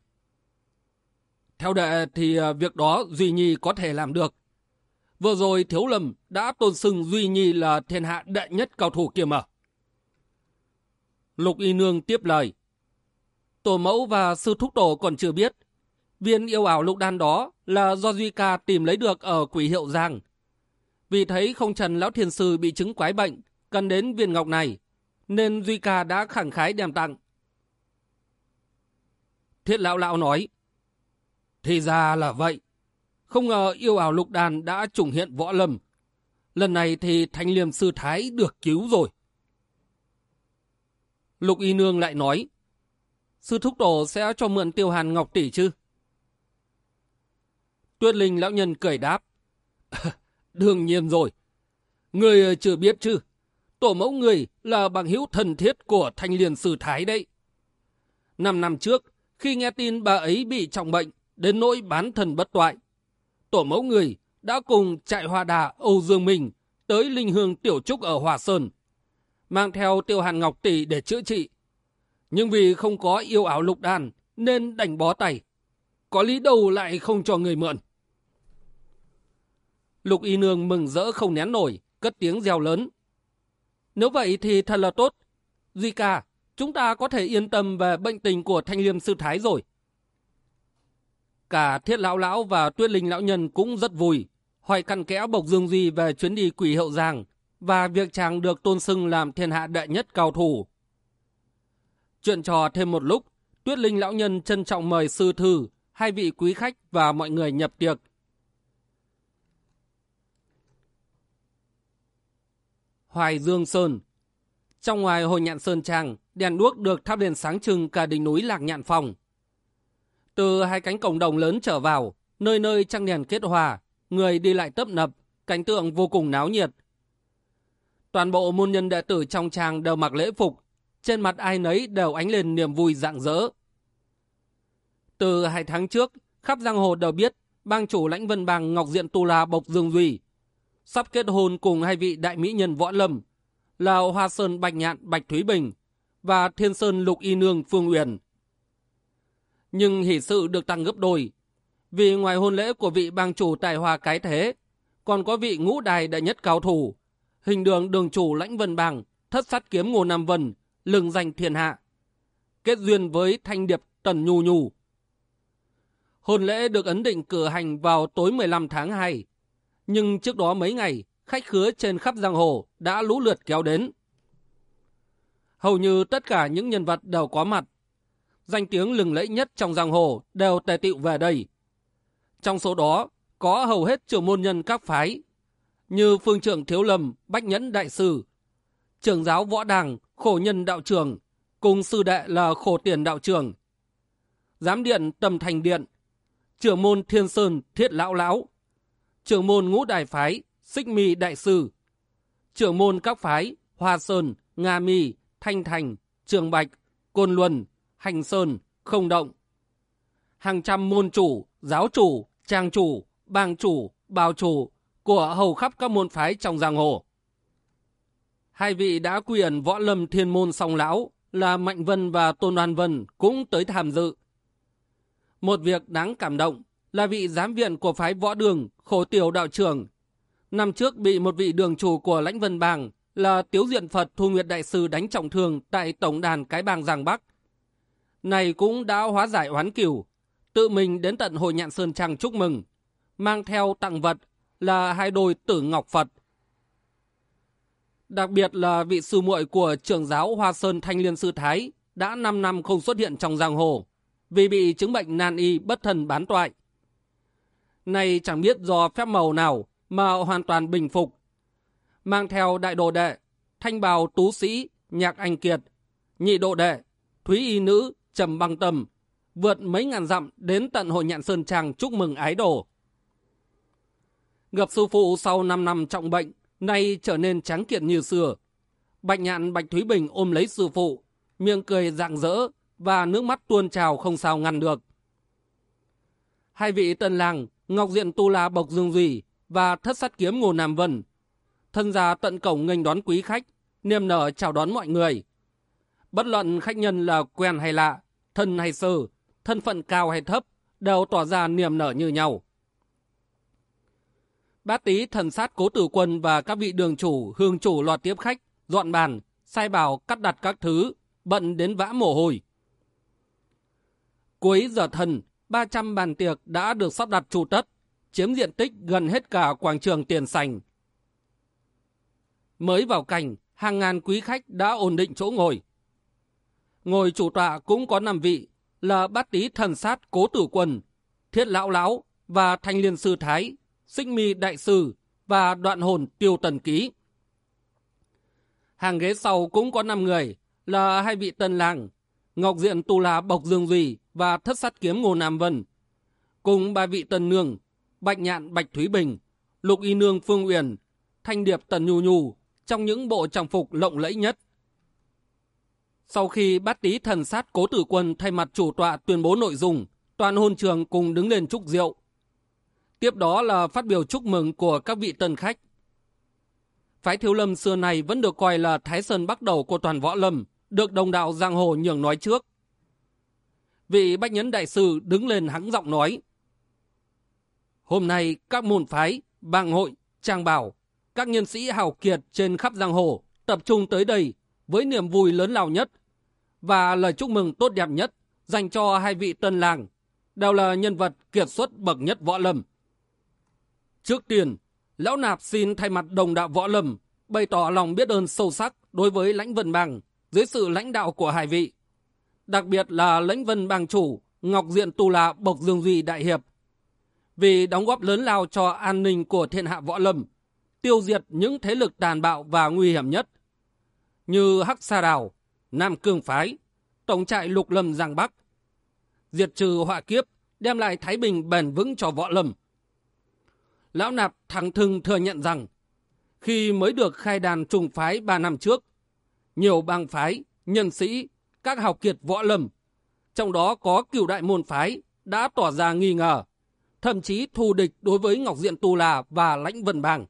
Theo đệ thì à, việc đó Duy Nhi có thể làm được. Vừa rồi Thiếu Lâm đã tôn xưng Duy Nhi là thiên hạ đệ nhất cao thủ kia mà. Lục Y Nương tiếp lời. Tổ mẫu và sư thúc tổ còn chưa biết. Viên yêu ảo lục đan đó là do Duy Ca tìm lấy được ở quỷ hiệu Giang. Vì thấy không trần lão thiền sư bị chứng quái bệnh, cần đến viên ngọc này, nên Duy Ca đã khẳng khái đem tặng. Thiết lão lão nói, thì ra là vậy. Không ngờ yêu ảo lục đàn đã trùng hiện võ lâm. Lần này thì thanh liêm sư thái được cứu rồi. Lục y nương lại nói. Sư thúc tổ sẽ cho mượn tiêu hàn ngọc tỷ chứ? Tuyết linh lão nhân cười đáp. Đương nhiên rồi. Người chưa biết chứ. Tổ mẫu người là bằng hữu thần thiết của thanh liền sư thái đấy. Năm năm trước, khi nghe tin bà ấy bị trọng bệnh, đến nỗi bán thần bất toại. Tổ mẫu người đã cùng chạy hoa đà Âu Dương Minh tới linh hương tiểu trúc ở Hòa Sơn, mang theo tiêu hàn ngọc tỷ để chữa trị. Nhưng vì không có yêu ảo lục đàn nên đành bó tay. Có lý đâu lại không cho người mượn. Lục y nương mừng rỡ không nén nổi, cất tiếng reo lớn. Nếu vậy thì thật là tốt. Duy ca, chúng ta có thể yên tâm về bệnh tình của thanh liêm sư thái rồi. Cả thiết lão lão và tuyết linh lão nhân cũng rất vui, hỏi cặn kẽ Bộc Dương Duy về chuyến đi quỷ hậu giang và việc chàng được tôn xưng làm thiên hạ đệ nhất cao thủ. Chuyện trò thêm một lúc, tuyết linh lão nhân trân trọng mời sư thư, hai vị quý khách và mọi người nhập tiệc. Hoài Dương Sơn Trong ngoài hồi nhạn Sơn Trang, đèn đuốc được thắp đèn sáng trưng cả đỉnh núi Lạc Nhạn Phòng. Từ hai cánh cổng đồng lớn trở vào, nơi nơi trăng đèn kết hòa, người đi lại tấp nập, cảnh tượng vô cùng náo nhiệt. Toàn bộ môn nhân đệ tử trong trang đều mặc lễ phục, trên mặt ai nấy đều ánh lên niềm vui rạng rỡ. Từ hai tháng trước, khắp giang hồ đều biết bang chủ lãnh vân bang Ngọc Diện Tu La Bộc Dương Duy sắp kết hôn cùng hai vị đại mỹ nhân võ lâm là Hoa Sơn Bạch Nhạn Bạch Thúy Bình và Thiên Sơn Lục Y Nương Phương Uyển. Nhưng hỷ sự được tăng gấp đôi, vì ngoài hôn lễ của vị bang chủ tài hòa cái thế, còn có vị ngũ đài đại nhất cao thủ, hình đường đường chủ lãnh vân bang, thất sát kiếm ngô Nam Vân, lừng danh thiên hạ. Kết duyên với thanh điệp Tần Nhu Nhu. Hôn lễ được ấn định cử hành vào tối 15 tháng 2, nhưng trước đó mấy ngày, khách khứa trên khắp giang hồ đã lũ lượt kéo đến. Hầu như tất cả những nhân vật đều có mặt. Danh tiếng lừng lẫy nhất trong giang hồ đều tề tựu về đây. Trong số đó, có hầu hết trưởng môn nhân các phái, như phương trưởng Thiếu Lâm, Bách Nhẫn Đại Sư, trưởng giáo Võ Đàng, Khổ Nhân Đạo Trường, cùng sư đệ là Khổ Tiền Đạo Trường, giám điện Tầm Thành Điện, trưởng môn Thiên Sơn Thiết Lão Lão, trưởng môn Ngũ Đại Phái Xích Mi Đại Sư, trưởng môn các phái Hoa Sơn, Nga Mi, Thanh Thành, Trường Bạch, Côn Luân, Hành Sơn, Không Động. Hàng trăm môn chủ, giáo chủ, trang chủ, bang chủ, bào chủ của hầu khắp các môn phái trong giang hồ. Hai vị đã quy ẩn võ lâm thiên môn song lão là Mạnh Vân và Tôn Đoan Vân cũng tới tham dự. Một việc đáng cảm động là vị giám viện của phái võ đường khổ tiểu đạo trưởng Năm trước bị một vị đường chủ của lãnh vân bàng là Tiếu Diện Phật Thu Nguyệt Đại Sư đánh trọng thương tại Tổng đàn Cái Bàng Giang Bắc. Này cũng đã hóa giải oán cửu, tự mình đến tận Hội Nhạn Sơn Trang chúc mừng, mang theo tặng vật là hai đôi tử ngọc Phật. Đặc biệt là vị sư muội của trưởng giáo Hoa Sơn Thanh Liên Sư Thái đã 5 năm không xuất hiện trong giang hồ vì bị chứng bệnh nan y bất thần bán toại. Này chẳng biết do phép màu nào mà hoàn toàn bình phục. Mang theo đại đồ đệ, thanh bào tú sĩ, nhạc anh kiệt, nhị độ đệ, thúy y nữ, trầm băng tâm, vượt mấy ngàn dặm đến tận hội nhạn Sơn Trang chúc mừng ái đồ. Gặp sư phụ sau 5 năm trọng bệnh, nay trở nên trắng kiện như xưa. Bạch nhạn Bạch Thúy Bình ôm lấy sư phụ, miệng cười rạng rỡ và nước mắt tuôn trào không sao ngăn được. Hai vị tân làng, Ngọc Diện Tu La Bộc Dương Duy và thất sát kiếm Ngô Nam Vân. Thân gia tận cổng nghênh đón quý khách, niềm nở chào đón mọi người. Bất luận khách nhân là quen hay lạ, thân hay sơ, thân phận cao hay thấp, đều tỏ ra niềm nở như nhau. Bát tý thần sát cố tử quân và các vị đường chủ, hương chủ loạt tiếp khách, dọn bàn, sai bảo cắt đặt các thứ, bận đến vã mồ hôi. Cuối giờ thần, 300 bàn tiệc đã được sắp đặt chủ tất, chiếm diện tích gần hết cả quảng trường tiền sành. Mới vào cảnh, hàng ngàn quý khách đã ổn định chỗ ngồi. Ngồi chủ tọa cũng có năm vị là bát tý thần sát cố tử quân, thiết lão lão và thanh liên sư thái, xích mi đại sư và đoạn hồn tiêu tần ký. Hàng ghế sau cũng có 5 người là hai vị tân làng, Ngọc Diện Tu La Bộc Dương Duy và Thất Sát Kiếm Ngô Nam Vân, cùng ba vị tân nương Bạch Nhạn Bạch Thúy Bình, Lục Y Nương Phương Uyển, Thanh Điệp Tần Nhu Nhu trong những bộ trang phục lộng lẫy nhất. Sau khi bát tý thần sát cố tử quân thay mặt chủ tọa tuyên bố nội dung, toàn hôn trường cùng đứng lên chúc rượu. Tiếp đó là phát biểu chúc mừng của các vị tân khách. Phái thiếu lâm xưa này vẫn được coi là Thái Sơn bắt đầu của toàn võ lâm, được đồng đạo giang hồ nhường nói trước. Vị Bách Nhấn Đại Sư đứng lên hắng giọng nói. Hôm nay các môn phái, bang hội, trang bảo, các nhân sĩ hào kiệt trên khắp giang hồ tập trung tới đây với niềm vui lớn lao nhất và lời chúc mừng tốt đẹp nhất dành cho hai vị tân làng, đều là nhân vật kiệt xuất bậc nhất võ lâm. Trước tiên, Lão Nạp xin thay mặt đồng đạo võ lâm bày tỏ lòng biết ơn sâu sắc đối với lãnh vân bang dưới sự lãnh đạo của hai vị. Đặc biệt là lãnh vân bang chủ Ngọc Diện Tu La Bộc Dương Duy Đại Hiệp vì đóng góp lớn lao cho an ninh của thiên hạ võ lâm, tiêu diệt những thế lực tàn bạo và nguy hiểm nhất như Hắc Sa Đào, Nam Cương Phái, Tổng trại Lục Lâm Giang Bắc. Diệt trừ họa kiếp, đem lại thái bình bền vững cho võ lâm. Lão Nạp thẳng thừng thừa nhận rằng, khi mới được khai đàn trùng phái 3 năm trước, nhiều bang phái, nhân sĩ, các học kiệt võ lâm, trong đó có cửu đại môn phái, đã tỏ ra nghi ngờ, thậm chí thù địch đối với Ngọc Diện Tu La và Lãnh Vân Bang.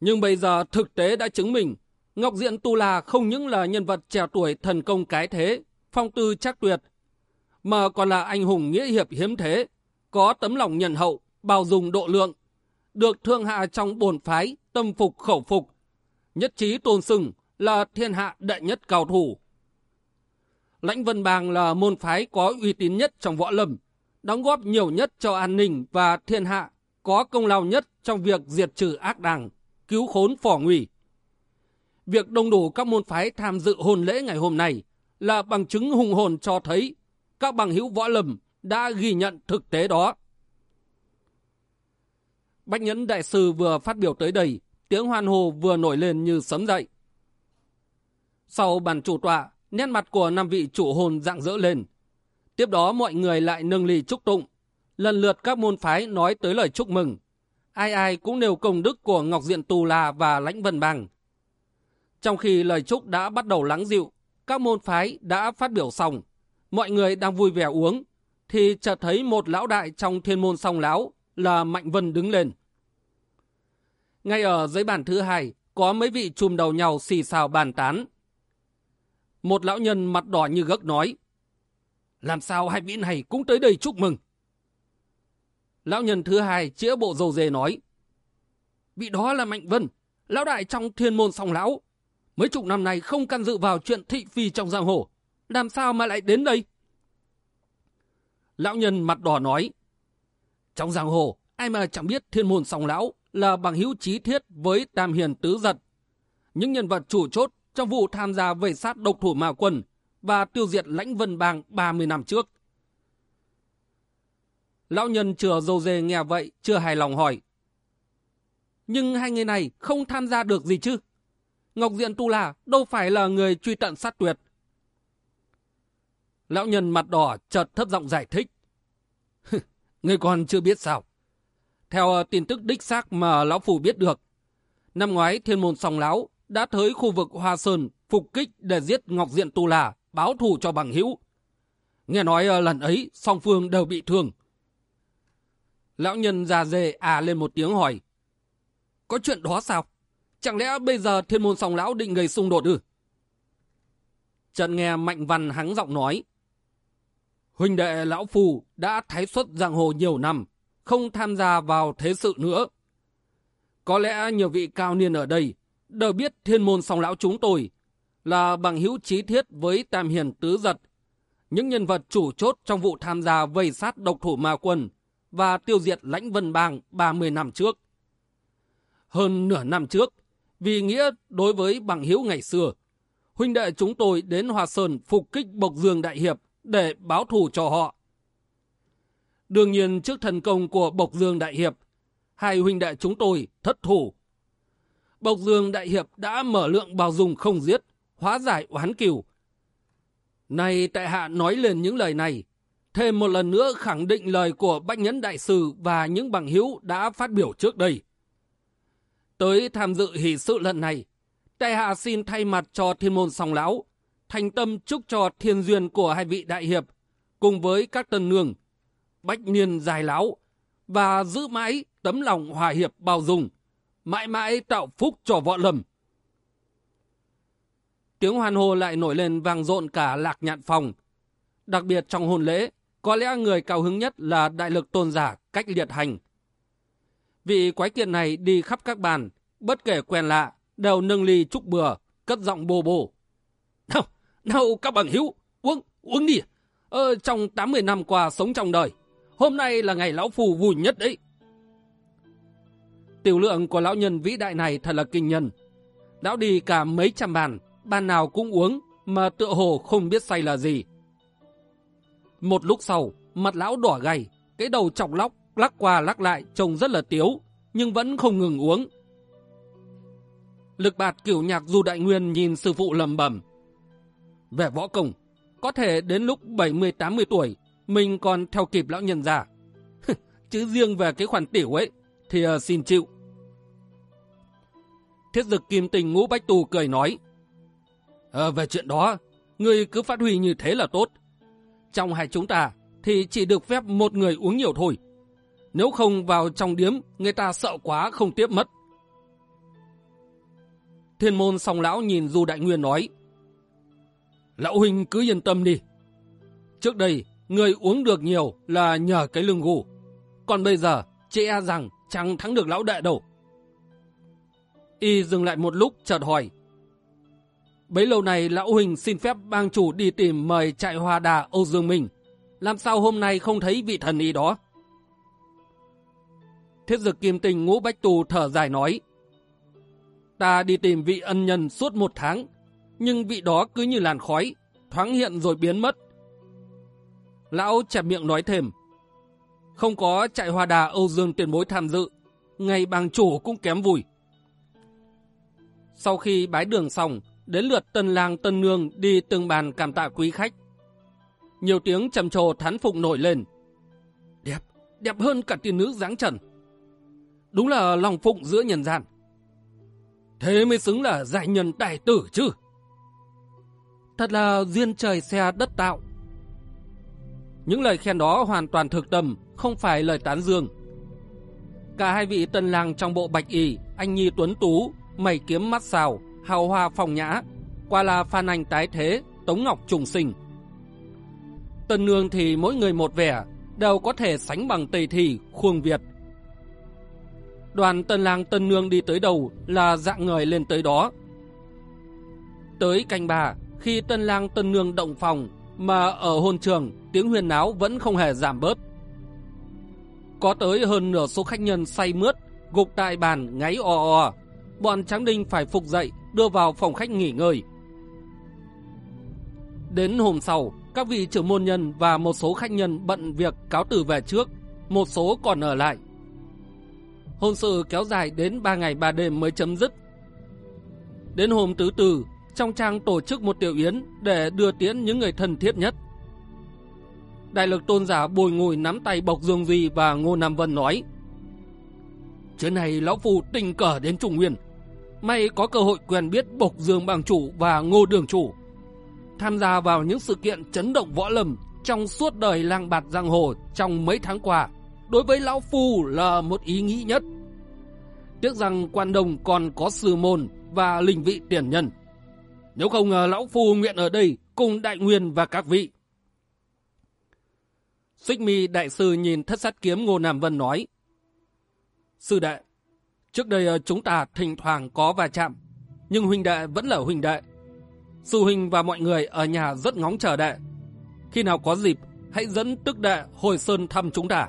Nhưng bây giờ thực tế đã chứng minh, Ngọc Diện Tu La không những là nhân vật trẻ tuổi thần công cái thế, phong tư chắc tuyệt, mà còn là anh hùng nghĩa hiệp hiếm thế, có tấm lòng nhân hậu, bao dung độ lượng, được thương hạ trong bổn phái, tâm phục khẩu phục, nhất trí tôn sừng là thiên hạ đệ nhất cao thủ. Lãnh Vân Bang là môn phái có uy tín nhất trong võ lâm, đóng góp nhiều nhất cho an ninh và thiên hạ, có công lao nhất trong việc diệt trừ ác đảng, cứu khốn phỏ nguy. Việc đông đủ các môn phái tham dự hôn lễ ngày hôm nay là bằng chứng hùng hồn cho thấy các bằng hữu võ lâm đã ghi nhận thực tế đó. Bách Nhẫn Đại Sư vừa phát biểu tới đây, tiếng hoan hô vừa nổi lên như sấm dậy. Sau bàn chủ tọa, nét mặt của năm vị chủ hồn dạng dỡ lên. Tiếp đó mọi người lại nâng ly chúc tụng. Lần lượt các môn phái nói tới lời chúc mừng. Ai ai cũng nêu công đức của Ngọc Diện Tù La và Lãnh Vân Bằng. Trong khi lời chúc đã bắt đầu lắng dịu, các môn phái đã phát biểu xong. Mọi người đang vui vẻ uống, thì chợt thấy một lão đại trong thiên môn song lão là Mạnh Vân đứng lên. Ngay ở dưới bàn thứ hai, có mấy vị chùm đầu nhau xì xào bàn tán. Một lão nhân mặt đỏ như gấc nói, làm sao hai vị này cũng tới đây chúc mừng. Lão nhân thứ hai chĩa bộ dầu dề nói, vị đó là Mạnh Vân, lão đại trong thiên môn song lão. Mấy chục năm nay không can dự vào chuyện thị phi trong giang hồ, làm sao mà lại đến đây? Lão nhân mặt đỏ nói, trong giang hồ, ai mà chẳng biết thiên môn song lão là bằng hữu trí thiết với tam hiền tứ giật. Những nhân vật chủ chốt trong vụ tham gia vây sát độc thủ mà quân và tiêu diệt lãnh vân bang 30 năm trước. Lão nhân chừa dâu dê nghe vậy, chưa hài lòng hỏi. Nhưng hai người này không tham gia được gì chứ? Ngọc Diện Tu La đâu phải là người truy tận sát tuyệt. Lão nhân mặt đỏ chợt thấp giọng giải thích. Người còn chưa biết sao. Theo ờ, tin tức đích xác mà Lão Phủ biết được, năm ngoái thiên môn Sòng lão đã tới khu vực Hoa Sơn phục kích để giết Ngọc Diện Tu La, báo thù cho bằng hữu. Nghe nói ờ, lần ấy song phương đều bị thương. Lão nhân già dề à lên một tiếng hỏi. Có chuyện đó sao? Chẳng lẽ bây giờ thiên môn song lão định gây xung đột ư? Trần nghe Mạnh Văn hắng giọng nói. Huynh đệ lão phù đã thái xuất giang hồ nhiều năm, không tham gia vào thế sự nữa. Có lẽ nhiều vị cao niên ở đây đều biết thiên môn song lão chúng tôi là bằng hữu trí thiết với tam hiền tứ giật, những nhân vật chủ chốt trong vụ tham gia vây sát độc thủ ma quân và tiêu diệt lãnh vân bang 30 năm trước. Hơn nửa năm trước, vì nghĩa đối với bằng hiếu ngày xưa, huynh đệ chúng tôi đến Hòa Sơn phục kích Bộc Dương Đại Hiệp để báo thù cho họ. Đương nhiên trước thần công của Bộc Dương Đại Hiệp, hai huynh đệ chúng tôi thất thủ. Bộc Dương Đại Hiệp đã mở lượng bao dung không giết, hóa giải oán kiều. Này tại hạ nói lên những lời này, thêm một lần nữa khẳng định lời của Bách Nhẫn Đại Sư và những bằng hữu đã phát biểu trước đây. Tới tham dự hỷ sự lần này, tại hạ xin thay mặt cho thiên môn song lão, thành tâm chúc cho thiên duyên của hai vị đại hiệp, cùng với các tân nương, bách niên dài lão, và giữ mãi tấm lòng hòa hiệp bao dung, mãi mãi tạo phúc cho võ lâm. Tiếng hoan hô lại nổi lên vang rộn cả lạc nhạn phòng. Đặc biệt trong hôn lễ, có lẽ người cao hứng nhất là đại lực tôn giả cách liệt hành. Vị quái kiện này đi khắp các bàn, bất kể quen lạ, đều nâng ly chúc bừa, cất giọng bồ bồ. Nào, nào các bằng hữu, uống, uống đi. Ờ, trong 80 năm qua sống trong đời, hôm nay là ngày lão phù vui nhất đấy. Tiểu lượng của lão nhân vĩ đại này thật là kinh nhân. Lão đi cả mấy trăm bàn, bàn nào cũng uống, mà tựa hồ không biết say là gì. Một lúc sau, mặt lão đỏ gầy, cái đầu chọc lóc, lắc qua lắc lại trông rất là tiếu, nhưng vẫn không ngừng uống. Lực bạt kiểu nhạc Du Đại Nguyên nhìn sư phụ lầm bẩm Về võ công, có thể đến lúc 70-80 tuổi, mình còn theo kịp lão nhân già. Chứ riêng về cái khoản tiểu ấy, thì ờ, xin chịu. Thiết dực kim tình ngũ bách tù cười nói. À, về chuyện đó, người cứ phát huy như thế là tốt. Trong hai chúng ta thì chỉ được phép một người uống nhiều thôi. Nếu không vào trong điếm, người ta sợ quá không tiếp mất. Thiên môn song lão nhìn Du Đại Nguyên nói. Lão huynh cứ yên tâm đi. Trước đây, người uống được nhiều là nhờ cái lưng gù. Còn bây giờ, chị e rằng chẳng thắng được lão đệ đâu. Y dừng lại một lúc chợt hỏi. Bấy lâu này lão huynh xin phép bang chủ đi tìm mời trại hoa đà Âu Dương Minh. Làm sao hôm nay không thấy vị thần y đó? Thiết dực kim tình ngũ bách tù thở dài nói. Ta đi tìm vị ân nhân suốt một tháng, nhưng vị đó cứ như làn khói, thoáng hiện rồi biến mất. Lão chẹp miệng nói thêm. Không có chạy hoa đà Âu Dương tiền bối tham dự, ngày bàng chủ cũng kém vui. Sau khi bái đường xong, đến lượt tân lang tân nương đi từng bàn cảm tạ quý khách. Nhiều tiếng trầm trồ thán phục nổi lên. Đẹp, đẹp hơn cả tiền nữ dáng trần. Đúng là lòng phụng giữa nhân gian. Thế mới xứng là giải nhân đại tử chứ. Thật là duyên trời xe đất tạo. Những lời khen đó hoàn toàn thực tâm, không phải lời tán dương. Cả hai vị tân lang trong bộ bạch y, anh Nhi Tuấn Tú, mày kiếm mắt xào, hào hoa phòng nhã, qua là phan anh tái thế, tống ngọc trùng sinh. Tân nương thì mỗi người một vẻ, đều có thể sánh bằng Tây Thì, Khuông Việt. Đoàn tân lang tân nương đi tới đầu là dạng người lên tới đó. Tới canh bà, khi tân lang tân nương động phòng, mà ở hôn trường tiếng huyền náo vẫn không hề giảm bớt. Có tới hơn nửa số khách nhân say mướt, gục tại bàn ngáy o o. Bọn Tráng Đinh phải phục dậy, đưa vào phòng khách nghỉ ngơi. Đến hôm sau, các vị trưởng môn nhân và một số khách nhân bận việc cáo từ về trước, một số còn ở lại. Hôn sự kéo dài đến 3 ngày 3 đêm mới chấm dứt. Đến hôm thứ tư, trong trang tổ chức một tiểu yến để đưa tiễn những người thân thiết nhất. Đại lực tôn giả bồi ngồi nắm tay Bộc Dương Duy và Ngô Nam Vân nói Chuyến này Lão Phu tình cờ đến Trung Nguyên May có cơ hội quen biết Bộc Dương Bàng Chủ và Ngô Đường Chủ Tham gia vào những sự kiện chấn động võ lâm Trong suốt đời lang bạt giang hồ trong mấy tháng qua Đối với Lão Phu là một ý nghĩ nhất Tiếc rằng quan đồng còn có sư môn và linh vị tiền nhân Nếu không ờ, Lão Phu nguyện ở đây cùng Đại Nguyên và các vị Xích mi đại sư nhìn thất sát kiếm Ngô Nam Vân nói. Sư đệ, trước đây ờ, chúng ta thỉnh thoảng có va chạm, nhưng huynh đệ vẫn là huynh đệ. Sư huynh và mọi người ở nhà rất ngóng chờ đệ. Khi nào có dịp, hãy dẫn tức đệ hồi sơn thăm chúng ta.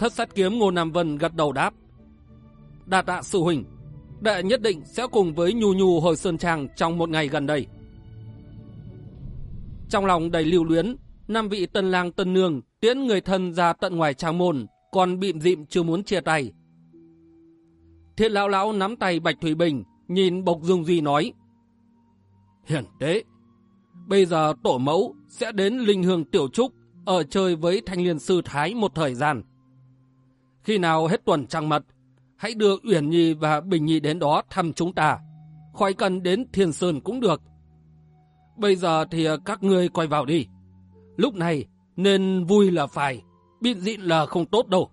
Thất sát kiếm Ngô Nam Vân gật đầu đáp. Đà tạ sư huynh, đệ nhất định sẽ cùng với Nhu Nhu hồi sơn trang trong một ngày gần đây. Trong lòng đầy lưu luyến, năm vị tân lang tân nương tiễn người thân ra tận ngoài trang môn, còn bịm dịm chưa muốn chia tay. Thiết lão lão nắm tay Bạch Thủy Bình, nhìn Bộc dung Duy nói. Hiển tế, bây giờ tổ mẫu sẽ đến linh hương tiểu trúc ở chơi với thanh liên sư Thái một thời gian. Khi nào hết tuần trăng mật, hãy đưa Uyển Nhi và Bình Nhi đến đó thăm chúng ta. Khỏi cần đến Thiên Sơn cũng được. Bây giờ thì à, các ngươi quay vào đi. Lúc này nên vui là phải, bịn dịn là không tốt đâu.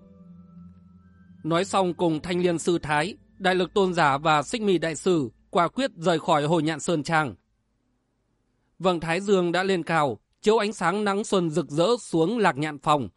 Nói xong cùng thanh liên sư Thái, đại lực tôn giả và xích mì đại sư quả quyết rời khỏi hồi nhạn sơn trang. Vầng thái dương đã lên cao, chiếu ánh sáng nắng xuân rực rỡ xuống lạc nhạn phòng,